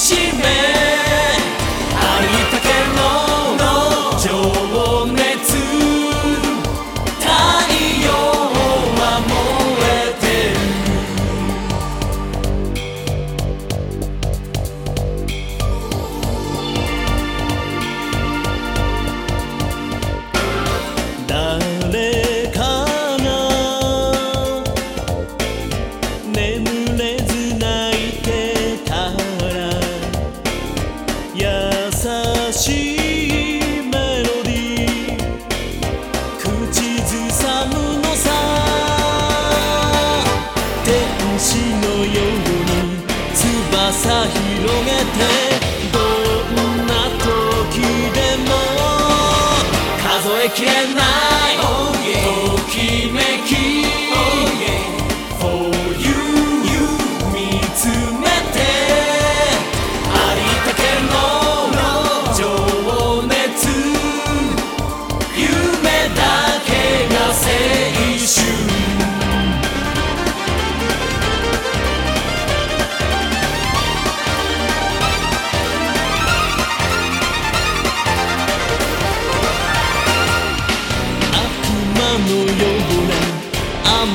shit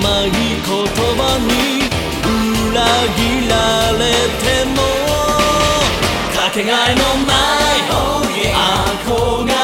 甘い言葉に裏切られてもかけがえのない憧れ